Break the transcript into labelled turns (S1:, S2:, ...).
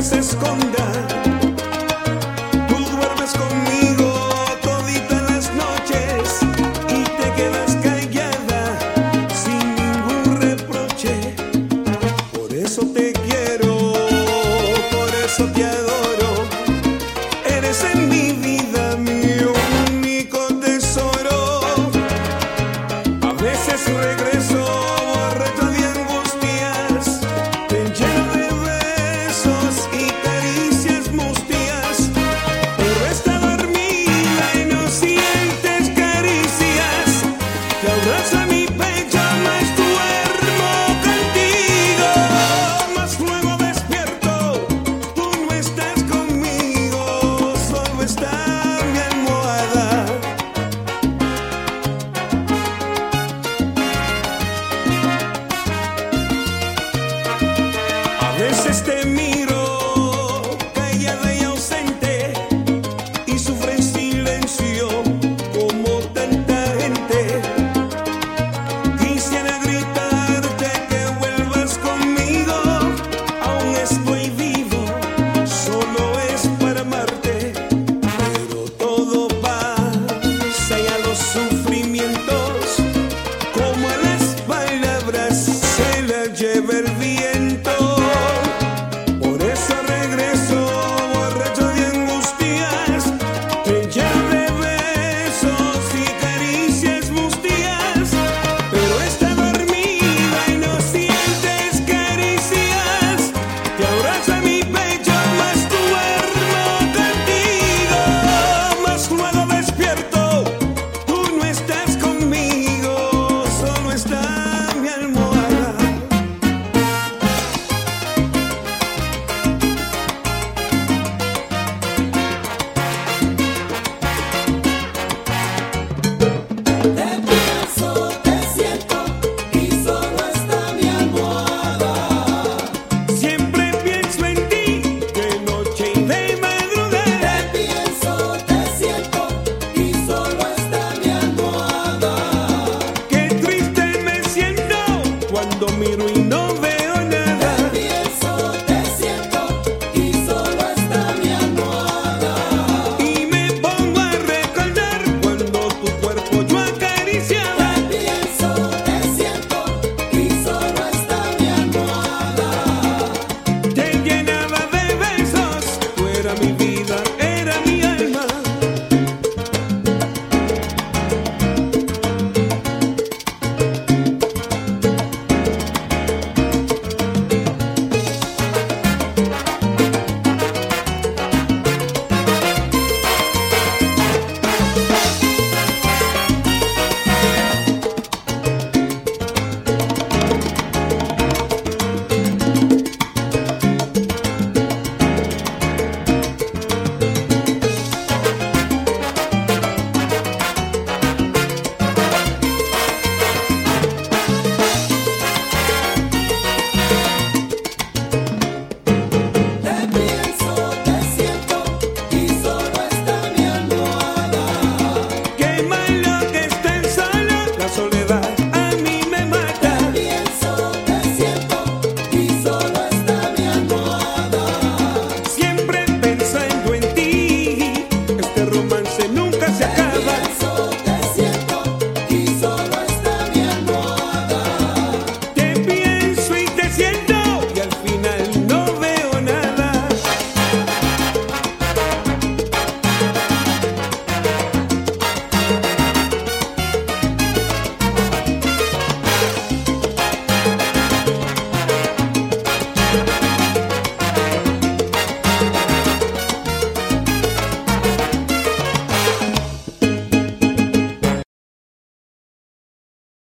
S1: esconda. Tú duermes conmigo todita las noches y te quedas callada sin ningún reproche. Por eso te quiero, por eso te adoro. Eres en mi vida. veces te este miro cuando miro y no veo.